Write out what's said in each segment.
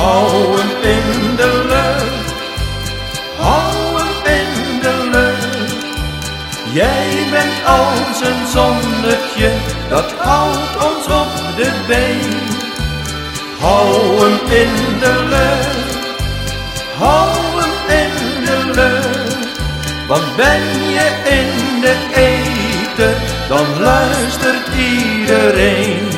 Hou hem in de lucht, hou hem in de lucht. Jij bent als een zonnetje dat houdt ons op de been. Hou hem in de lucht, hou hem in de lucht. Want ben je in de eten, dan luistert iedereen.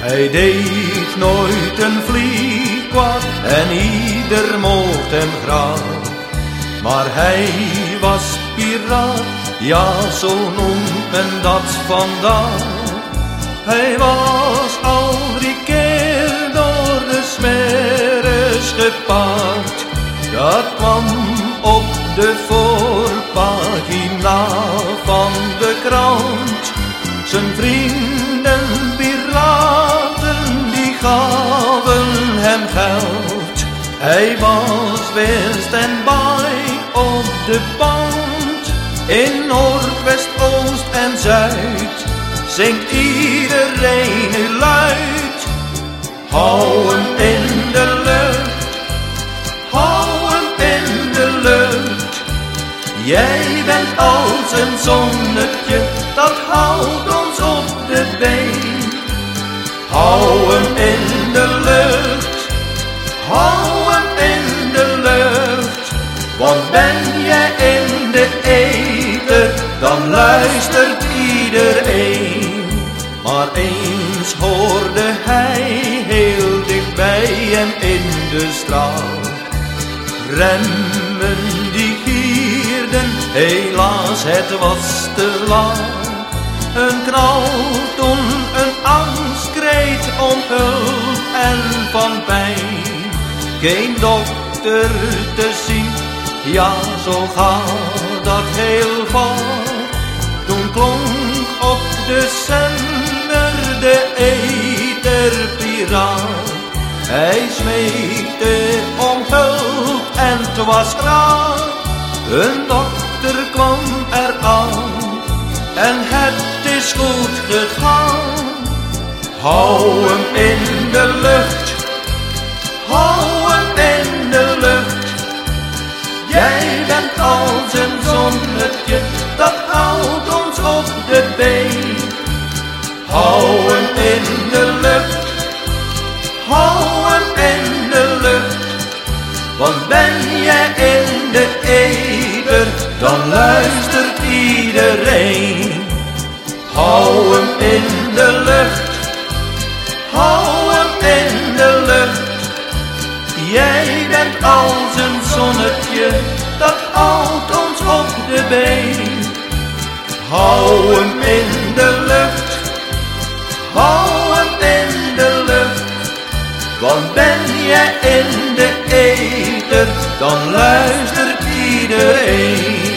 Hij deed nooit een vlieg en ieder mocht hem graag. Maar hij was piraat, ja zo noemt men dat vandaag. Hij was al drie keer door de smeres gepaard. Dat kwam op de voorpagina van de krant. Zijn vrienden Hij was west en bij op de band. In Noord, West, Oost en Zuid zingt iedereen nu luid. Hou hem in de lucht, hou hem in de lucht. Jij bent als een zonnetje, dat houdt ons op de been. Ben jij in de eten, dan luistert iedereen. Maar eens hoorde hij heel dichtbij hem in de straat. Remmen die gierden, helaas het was te laat. Een knal toen een angstkreet om hulp en van pijn. Geen dokter te zien, ja zo gaat dat heel vaak. Toen klonk op de zender de eterpiraat. Hij smeekte om hulp en het was graag. Een dokter kwam eraan en het is goed gegaan. Hou hem in bent als een zonnetje, dat houdt ons op de been. Hou hem in de lucht, hou hem in de lucht. Want ben jij in de eter, dan luistert iedereen.